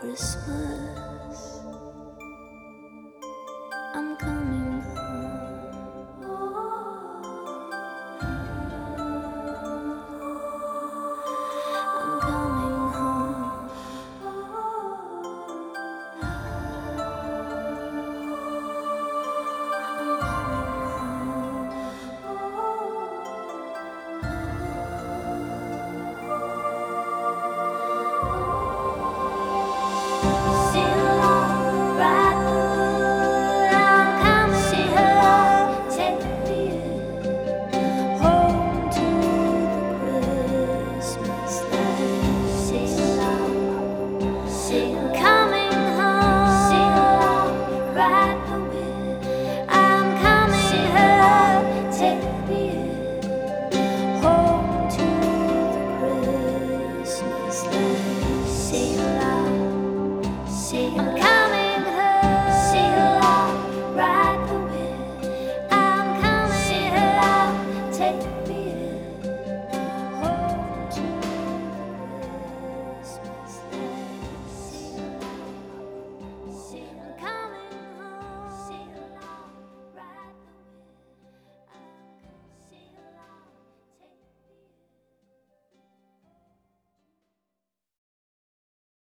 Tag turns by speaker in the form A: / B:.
A: Christmas. I'm